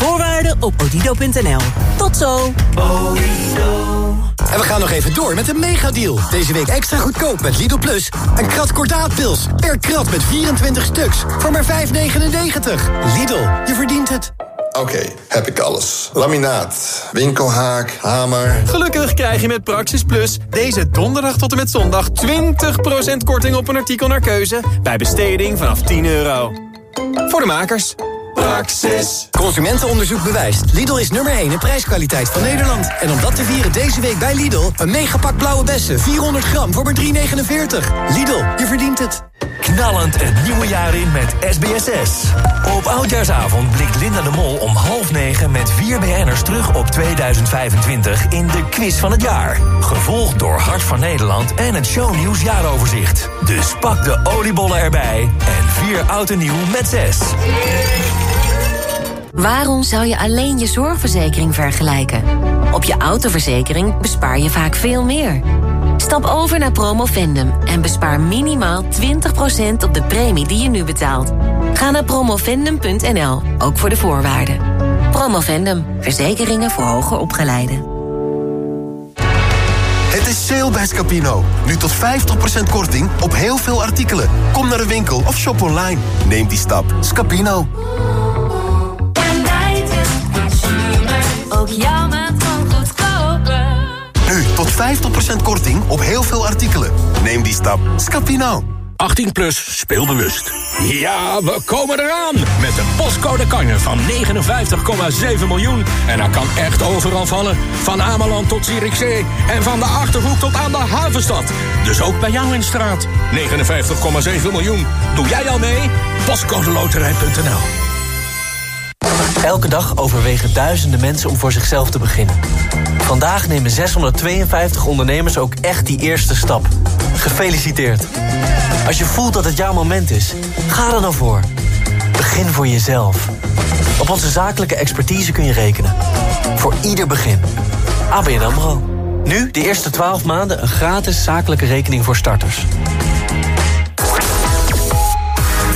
Voorwaarden op odido.nl. Tot zo! En we gaan nog even door met een megadeal. Deze week extra goedkoop met Lidl Plus. Een krat kordaatpils. Per krat met 24 stuks. Voor maar 5,99. Lidl, je verdient het. Oké, heb ik alles. Laminaat, winkelhaak, hamer. Gelukkig krijg je met Praxis Plus deze donderdag tot en met zondag 20% korting op een artikel naar keuze bij besteding vanaf 10 euro. Voor de makers. Praxis. Consumentenonderzoek bewijst. Lidl is nummer 1 in prijskwaliteit van Nederland. En om dat te vieren deze week bij Lidl... een megapak blauwe bessen, 400 gram voor maar 3,49. Lidl, je verdient het. Knallend het nieuwe jaar in met SBSS. Op Oudjaarsavond blikt Linda de Mol om half negen... met vier BN'ers terug op 2025 in de quiz van het jaar. Gevolgd door Hart van Nederland en het shownieuws jaaroverzicht. Dus pak de oliebollen erbij en vier oud en nieuw met zes. Waarom zou je alleen je zorgverzekering vergelijken? Op je autoverzekering bespaar je vaak veel meer. Stap over naar Promovendum en bespaar minimaal 20% op de premie die je nu betaalt. Ga naar promovendum.nl, ook voor de voorwaarden. Promovendum, verzekeringen voor hoger opgeleiden. Het is sale bij Scapino. Nu tot 50% korting op heel veel artikelen. Kom naar de winkel of shop online. Neem die stap. Scapino. Ook jouw maand kan goedkoper. Nu tot 50% korting op heel veel artikelen. Neem die stap. Scapino. 18 plus, speel bewust. Ja, we komen eraan met de postcode kanjer van 59,7 miljoen. En dat kan echt overal vallen. Van Ameland tot Zierikzee en van de Achterhoek tot aan de Havenstad. Dus ook bij jou in straat. 59,7 miljoen. Doe jij al mee? Postcodeloterij.nl Elke dag overwegen duizenden mensen om voor zichzelf te beginnen. Vandaag nemen 652 ondernemers ook echt die eerste stap. Gefeliciteerd. Als je voelt dat het jouw moment is, ga er dan voor. Begin voor jezelf. Op onze zakelijke expertise kun je rekenen. Voor ieder begin. ABN AMRO. Nu de eerste 12 maanden een gratis zakelijke rekening voor starters.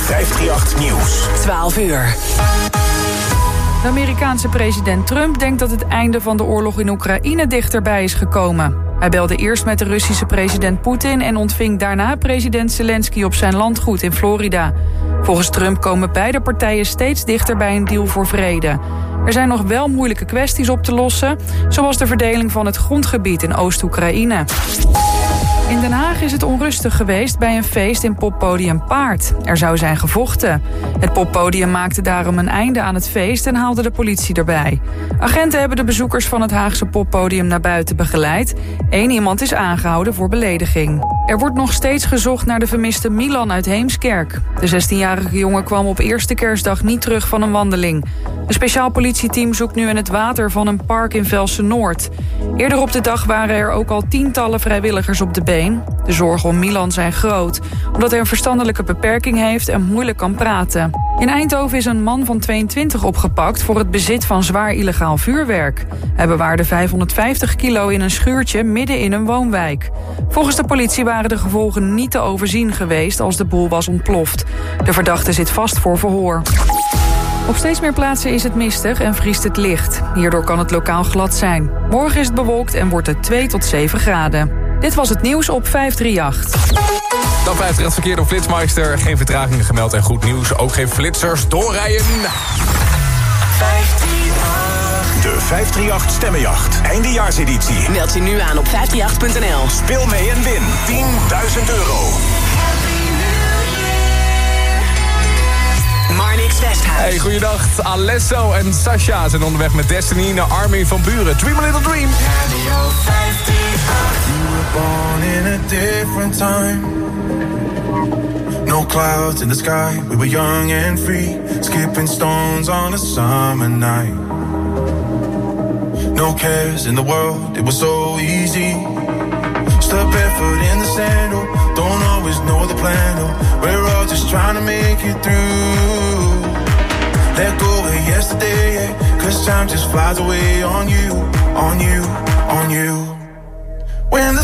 538 Nieuws. 12 uur. De Amerikaanse president Trump denkt dat het einde van de oorlog in Oekraïne dichterbij is gekomen. Hij belde eerst met de Russische president Poetin en ontving daarna president Zelensky op zijn landgoed in Florida. Volgens Trump komen beide partijen steeds dichter bij een deal voor vrede. Er zijn nog wel moeilijke kwesties op te lossen, zoals de verdeling van het grondgebied in Oost-Oekraïne. In Den Haag is het onrustig geweest bij een feest in poppodium Paard. Er zou zijn gevochten. Het poppodium maakte daarom een einde aan het feest en haalde de politie erbij. Agenten hebben de bezoekers van het Haagse poppodium naar buiten begeleid. Eén iemand is aangehouden voor belediging. Er wordt nog steeds gezocht naar de vermiste Milan uit Heemskerk. De 16-jarige jongen kwam op eerste kerstdag niet terug van een wandeling. Een speciaal politieteam zoekt nu in het water van een park in Velsen-Noord. Eerder op de dag waren er ook al tientallen vrijwilligers op de been. De zorgen om Milan zijn groot, omdat hij een verstandelijke beperking heeft en moeilijk kan praten. In Eindhoven is een man van 22 opgepakt voor het bezit van zwaar illegaal vuurwerk. Hij bewaarde 550 kilo in een schuurtje midden in een woonwijk. Volgens de politie waren de gevolgen niet te overzien geweest als de boel was ontploft. De verdachte zit vast voor verhoor. Op steeds meer plaatsen is het mistig en vriest het licht. Hierdoor kan het lokaal glad zijn. Morgen is het bewolkt en wordt het 2 tot 7 graden. Dit was het nieuws op 538. Dan 50 verkeer door Flitsmeister. Geen vertragingen gemeld en goed nieuws. Ook geen flitsers doorrijden. De 538 Stemmenjacht. Eindejaarseditie. Meld je nu aan op 538.nl. Speel mee en win 10.000 euro. Marnix Westhuis. Hey, goeiedag. Alesso en Sasha zijn onderweg met Destiny naar Army van Buren. Dream a little dream. Born in a different time. No clouds in the sky, we were young and free, skipping stones on a summer night. No cares in the world, it was so easy. Step barefoot in the sandal, don't always know the plan. Oh, we're all just trying to make it through. Let go of yesterday, yeah, cause time just flies away on you, on you, on you. When the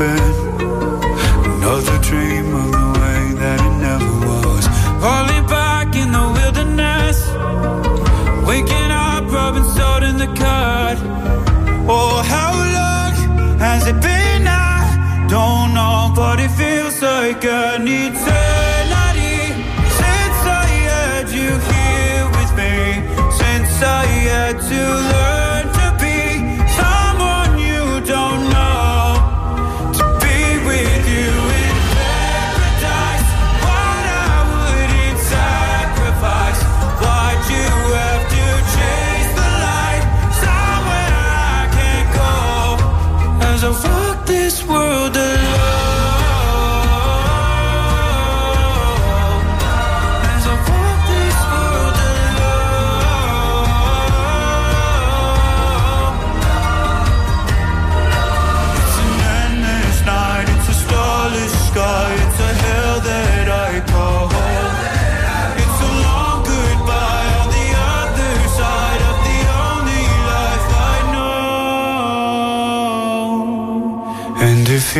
burn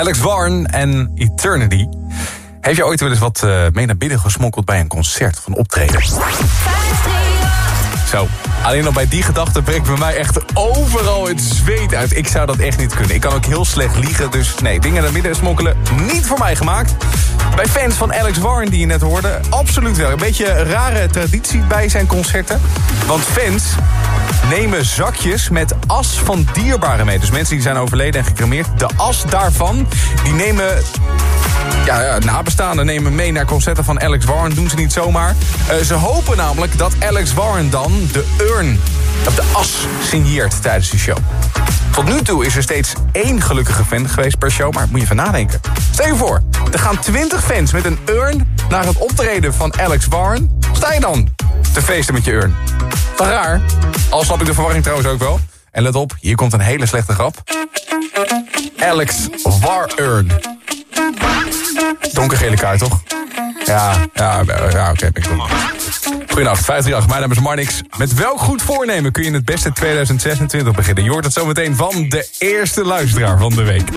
Alex Warren en Eternity. Heb je ooit wel eens wat eh, mee naar binnen gesmokkeld bij een concert van optreden? Zo, alleen al bij die gedachte breekt bij mij echt overal het zweet uit. Ik zou dat echt niet kunnen. Ik kan ook heel slecht liegen, dus nee, dingen naar binnen smokkelen niet voor mij gemaakt. Bij fans van Alex Warren, die je net hoorde, absoluut wel. Een beetje een rare traditie bij zijn concerten. Want fans, nemen zakjes met as van dierbaren mee. Dus mensen die zijn overleden en gecremeerd. De as daarvan, die nemen ja, ja, nabestaanden nemen mee naar concerten van Alex Warren. Doen ze niet zomaar. Uh, ze hopen namelijk dat Alex Warren dan de urn, of de as, signeert tijdens de show. Tot nu toe is er steeds één gelukkige fan geweest per show, maar moet je even nadenken. Stel je voor, er gaan 20 fans met een urn naar het optreden van Alex Warren. Sta je dan te feesten met je urn? Toch raar? Al snap ik de verwarring trouwens ook wel. En let op, hier komt een hele slechte grap. Alex Warren. Donkergele kaart, toch? Ja, ja, ja oké. Okay, Goedenavond, 538. Mijn naam is Marnix. Met welk goed voornemen kun je het beste 2026 beginnen? Je hoort het zometeen van de eerste luisteraar van de week.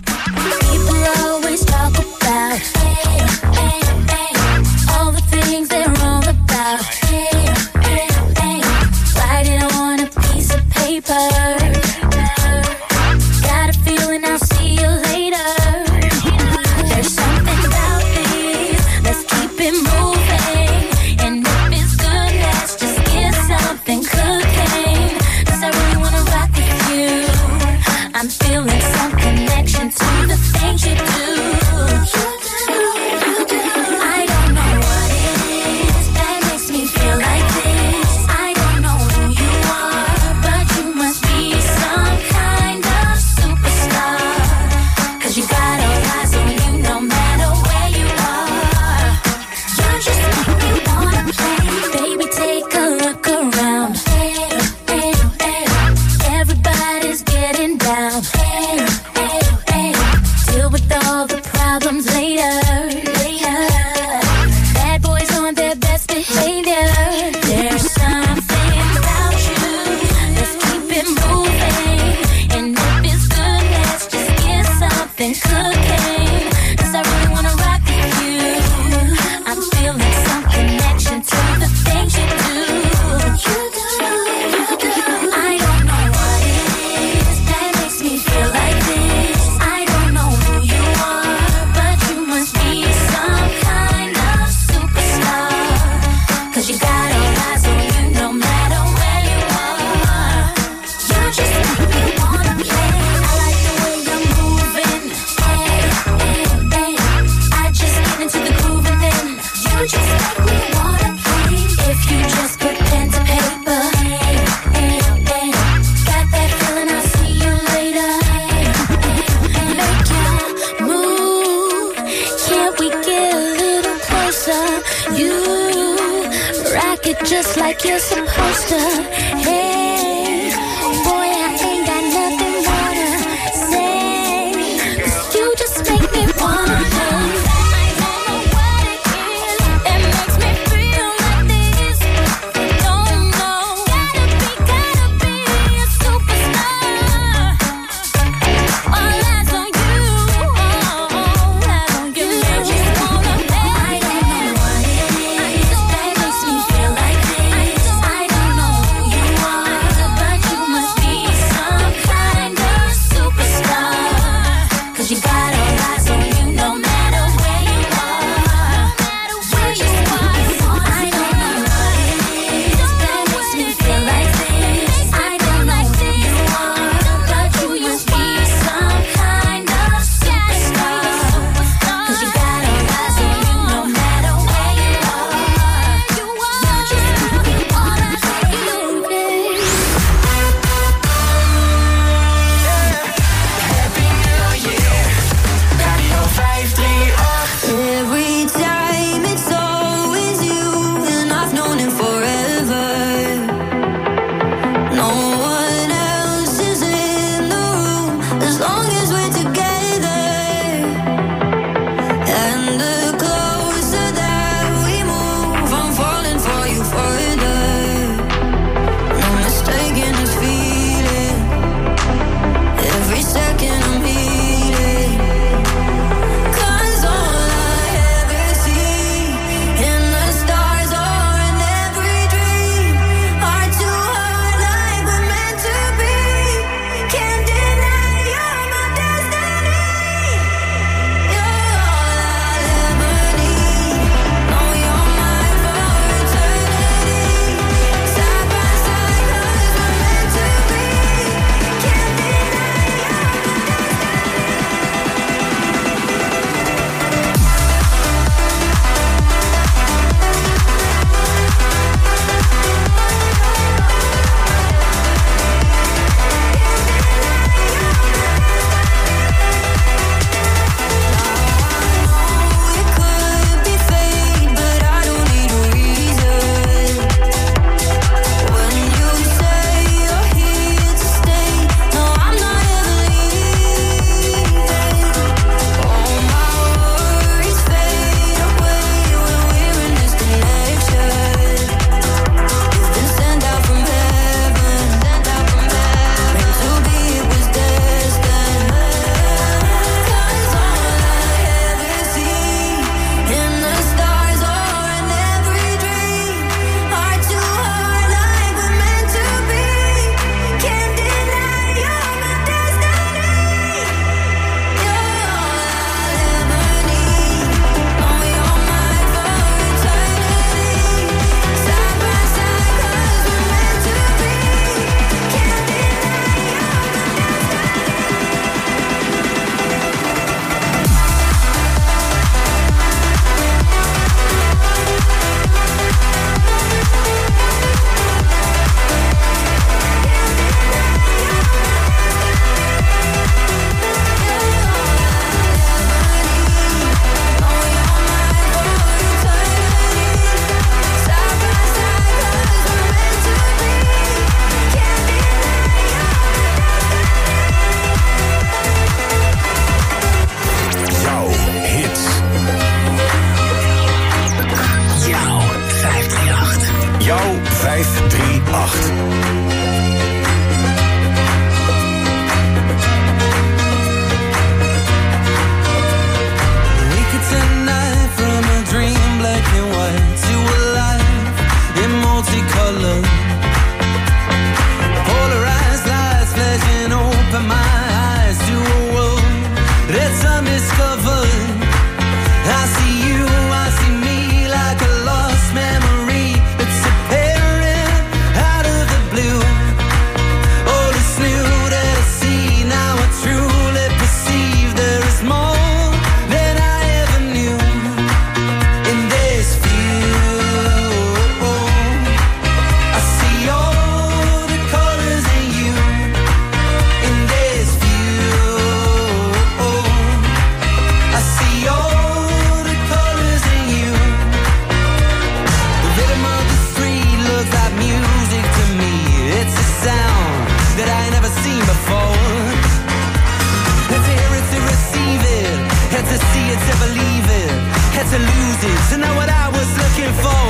To know what I was looking for.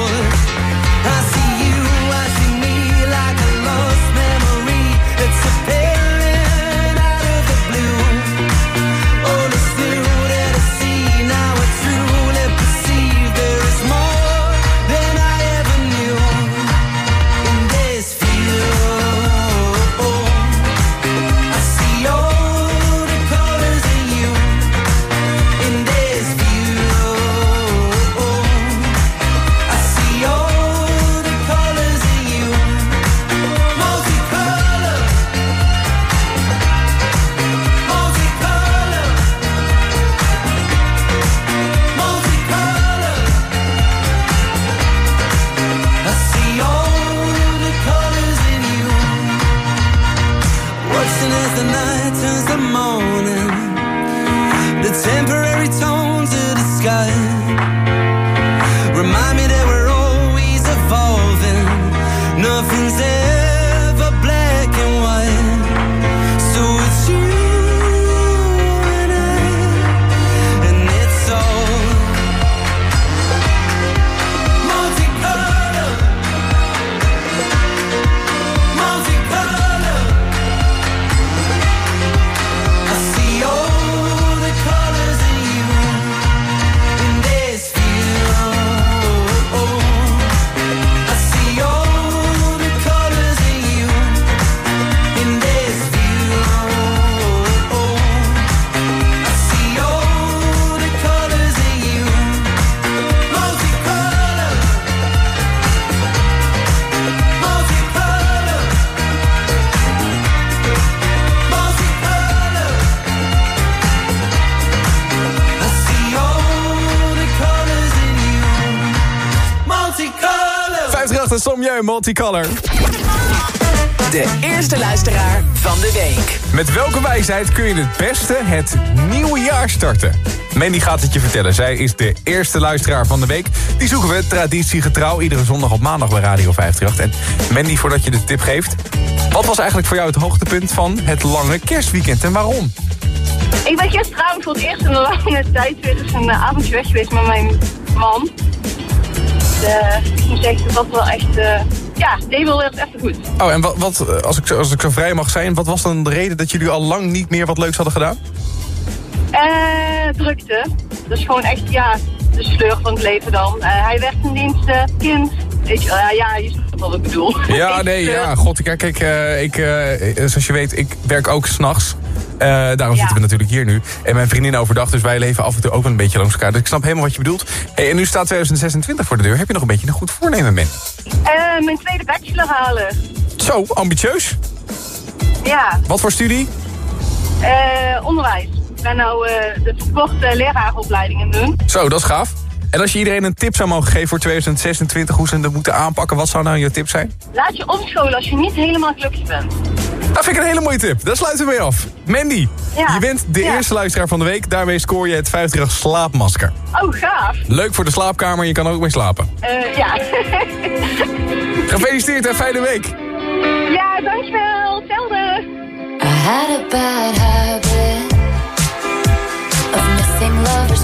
I see you, 538 Somjeu, multicolor. De eerste luisteraar van de week. Met welke wijsheid kun je het beste het nieuwe jaar starten? Mandy gaat het je vertellen. Zij is de eerste luisteraar van de week. Die zoeken we traditiegetrouw iedere zondag op maandag bij Radio 538. En Mandy, voordat je de tip geeft... wat was eigenlijk voor jou het hoogtepunt van het lange kerstweekend en waarom? Ik ben gisteravond voor het eerst in een lange tijd weer eens een avondje weg geweest met mijn man. Ik moet zeggen, dat was wel echt... eh, ja, deed wel echt even goed. Oh, en wat, wat, eh, als, ik, zo- als ik zo vrij mag zijn... wat was dan de reden dat jullie al lang niet meer wat leuks hadden gedaan? Eh, drukte. Dat is gewoon echt, ja, de sleur van het leven dan. Eh, hij werd in dienst kind. Weet je, wel, ja, je snapt wat ik bedoel. Ja, nee, ja. God, kijk, ik, eh, zoals je weet, ik werk ook s'nachts. Eh daarom zitten we natuurlijk hier nu. En mijn vriendin overdag, dus wij leven af en toe ook een beetje langs elkaar. Dus ik snap helemaal wat je bedoelt. Hey, en nu staat 2026 voor de deur. Heb je nog een beetje een goed voornemen, man? Eh, mijn tweede bachelor halen. Zo, ambitieus. Ja, Wat voor studie? eh, onderwijs. Ik ben nou eh, de verkorte leraaropleiding aan het doen. Zo, dat is gaaf. En als je iedereen een tip zou mogen geven voor 2026... hoe ze het moeten aanpakken, wat zou nou je tip zijn? Laat je omscholen als je niet helemaal gelukkig bent. Dat vind ik een hele mooie tip. Daar sluiten we mee af. Mandy, Ja. je bent de Ja. eerste luisteraar van de week. Daarmee scoor je het 50 slaapmasker. Oh, gaaf. Leuk voor de slaapkamer, je kan ook mee slapen. Eh, ja. Gefeliciteerd en fijne week. ja, dankjewel. Hetzelfde. I had a bad habit of missing lovers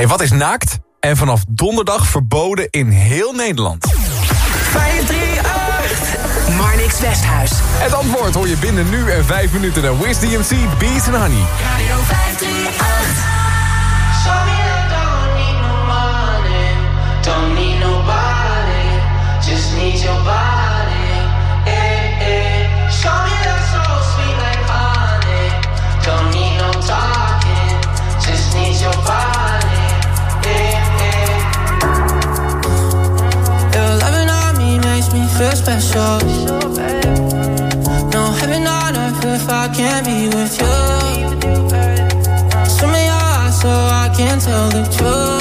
En wat is naakt? En vanaf donderdag verboden in heel Nederland. 538 Marnix Westhuis. Het antwoord hoor je binnen nu en 5 minuten naar Wiz DMC, Bees and Honey. Radio 538. your body. feel special. No heaven on earth if I can't be with you. Swim in your eyes so I can tell the truth.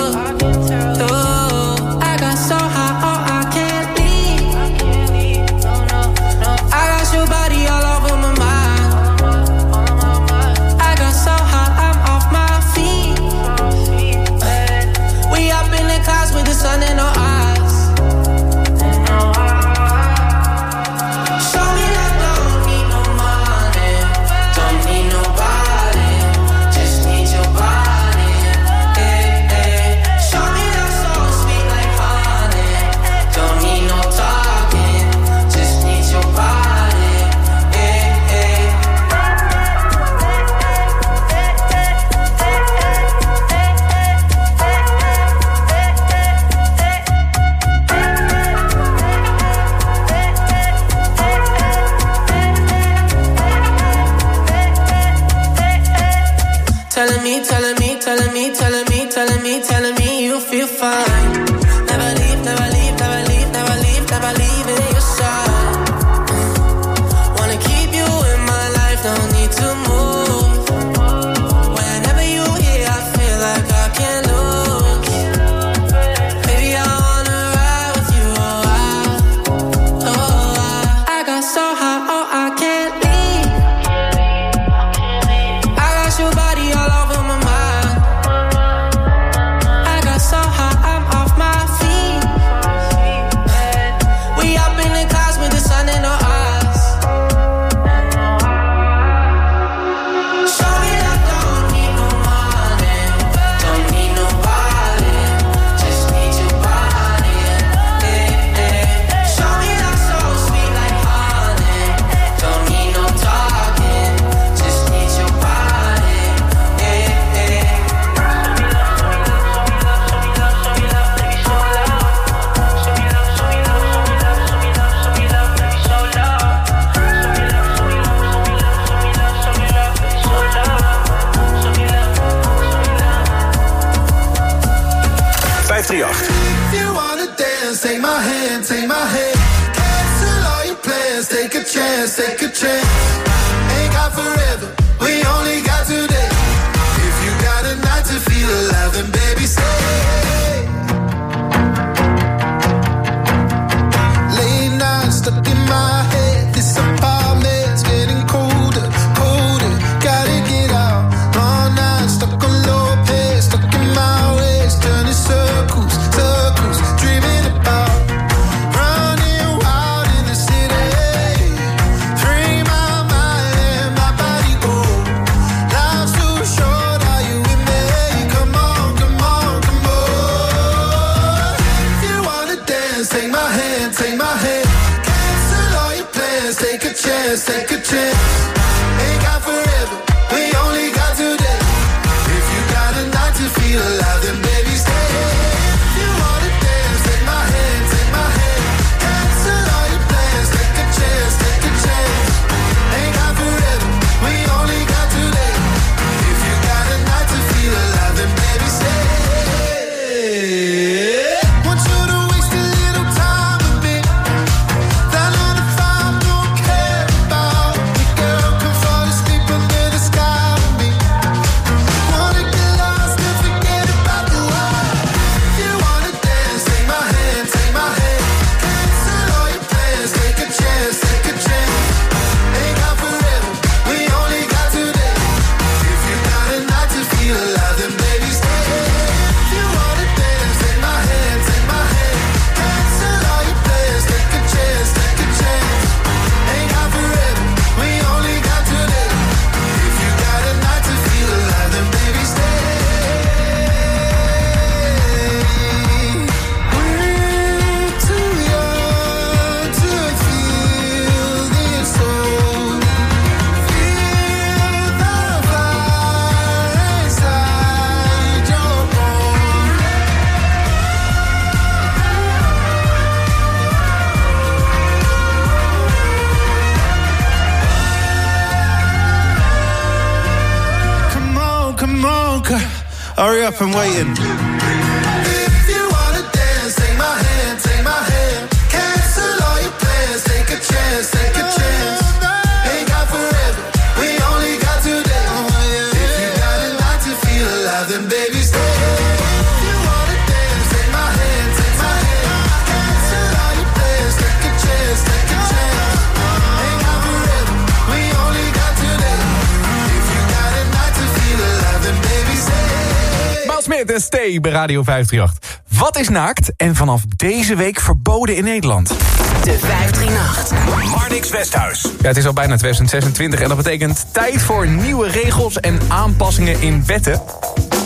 fine. c'est que en Stay bij Radio 538. Wat is naakt en vanaf deze week verboden in Nederland? De 538. Marnix Westhuis. Ja, het is al bijna 2026 en dat betekent tijd voor nieuwe regels en aanpassingen in wetten.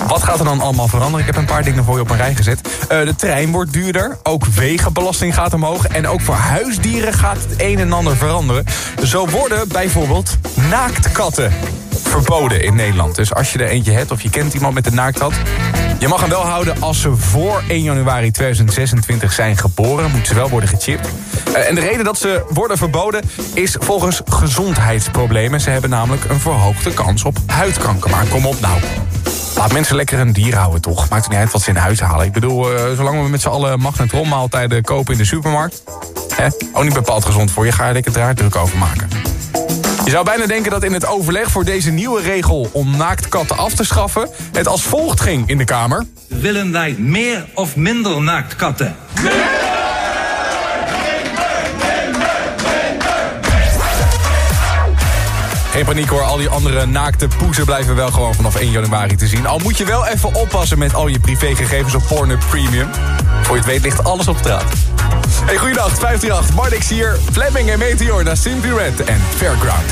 Wat gaat er dan allemaal veranderen? Ik heb een paar dingen voor je op een rij gezet. Eh, de trein wordt duurder, ook wegenbelasting gaat omhoog... en ook voor huisdieren gaat het een en ander veranderen. Zo worden bijvoorbeeld naaktkatten verboden in Nederland. Dus als je er eentje hebt of je kent iemand met een naaktkat... je mag hem wel houden als ze voor 1 januari 2026 zijn geboren. Moeten ze wel worden gechipt. Eh, en de reden dat ze worden verboden is volgens gezondheidsproblemen. Ze hebben namelijk een verhoogde kans op huidkanker. Maar kom op nou. Laat mensen lekker een dier houden, toch? Maakt het niet uit wat ze in huis halen. Ik bedoel, eh, zolang we met z'n allen magnetronmaaltijden kopen in de supermarkt... Hè, ook niet bepaald gezond voor je, ga je lekker draaiddruk over maken. Je zou bijna denken dat in het overleg voor deze nieuwe regel... om naaktkatten af te schaffen, het als volgt ging in de Kamer. Willen wij meer of minder naaktkatten? Geen paniek hoor, al die andere naakte poezen blijven wel gewoon vanaf 1 januari te zien. Al moet je wel even oppassen met al je privégegevens op Pornhub Premium. Voor je het weet ligt alles op straat. Hey, goeiedag, 538, Marnix hier. Fleming en Meteor naar Simply en Fairground.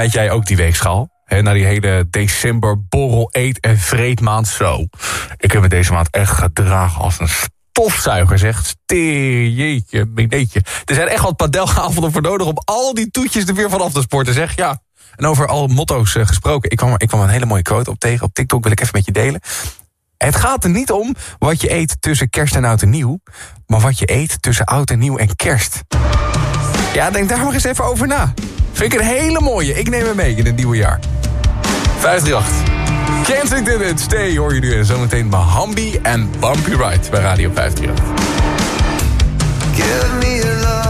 vermijd jij ook die weegschaal? He, na die hele december borrel, eet en vreedmaand zo. Ik heb het deze maand echt gedragen als een stofzuiger, zegt. Jeetje, mineetje. Er zijn echt wat padelavonden voor nodig om al die toetjes er weer vanaf te sporten, zeg. Ja, en over al motto's eh, gesproken. Ik kwam, ik kwam een hele mooie quote op tegen. Op TikTok wil ik even met je delen. Het gaat er niet om wat je eet tussen kerst en oud en nieuw. Maar wat je eet tussen oud en nieuw en kerst. Ja, denk daar maar eens even over na. Vind ik een hele mooie. Ik neem hem mee in het nieuwe jaar. 538. Can't I did it. Stay hoor je nu. En zometeen Mahambi en Bumpy Ride bij Radio 538. Give me love.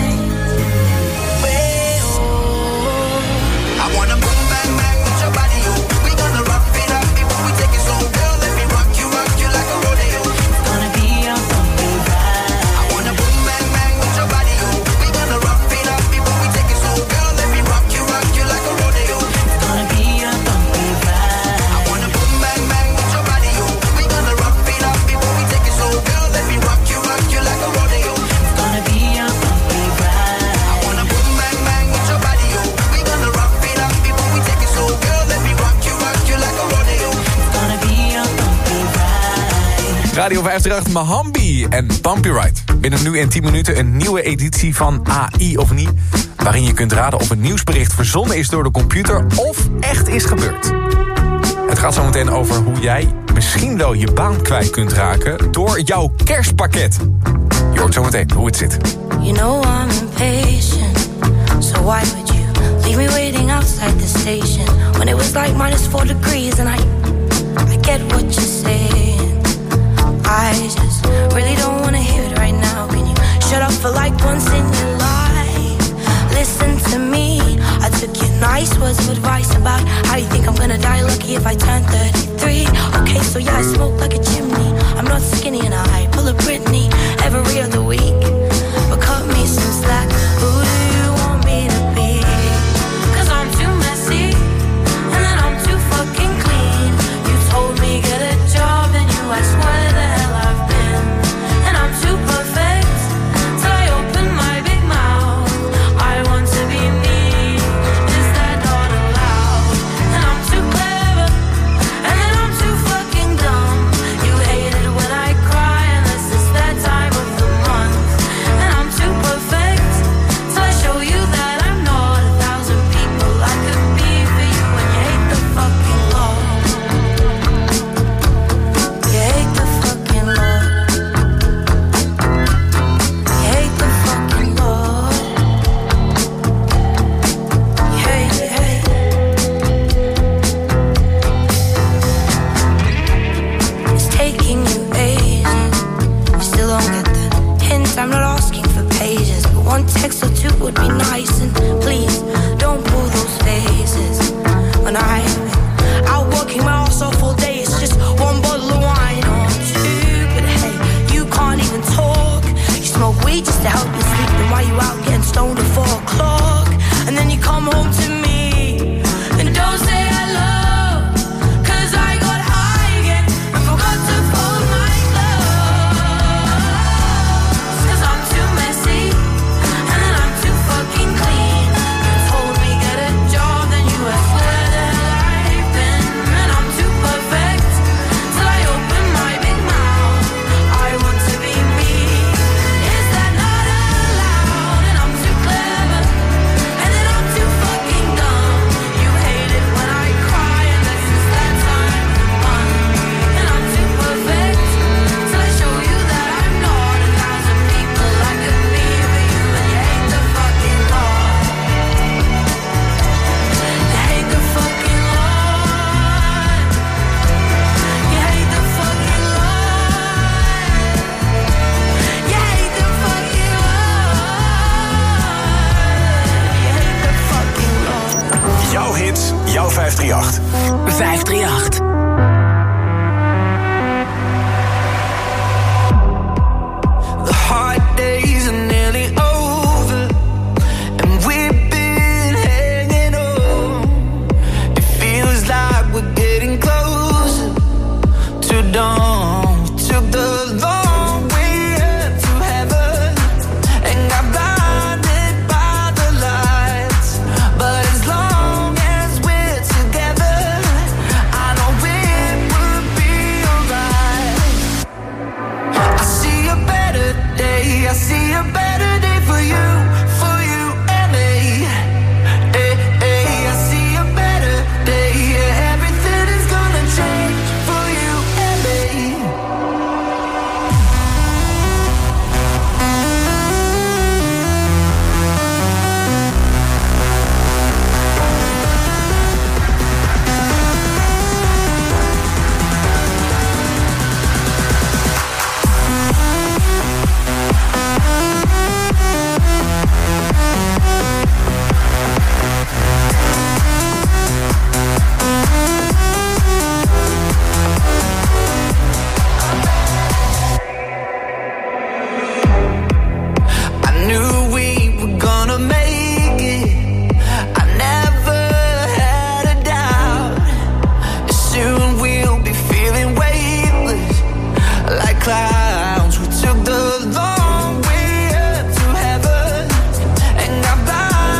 Radio 538 Mahambi en Bumpy Ride. Binnen nu en 10 minuten een nieuwe editie van AI of niet... waarin je kunt raden of een nieuwsbericht verzonnen is door de computer... of echt is gebeurd. Het gaat zo meteen over hoe jij misschien wel je baan kwijt kunt raken... door jouw kerstpakket. Je hoort zo meteen hoe het zit. You know I'm impatient, so why would you leave me waiting outside the station... when it was like minus 4 degrees and I, I get what you say... I just really don't wanna hear it right now. Can you shut up for like once in your life? Listen to me. I took your nice words of advice about how you think I'm gonna die. Lucky if I turn 33. Okay, so yeah, I smoke like a chimney. I'm not skinny and I pull a Britney every other week. jouw 538. 538.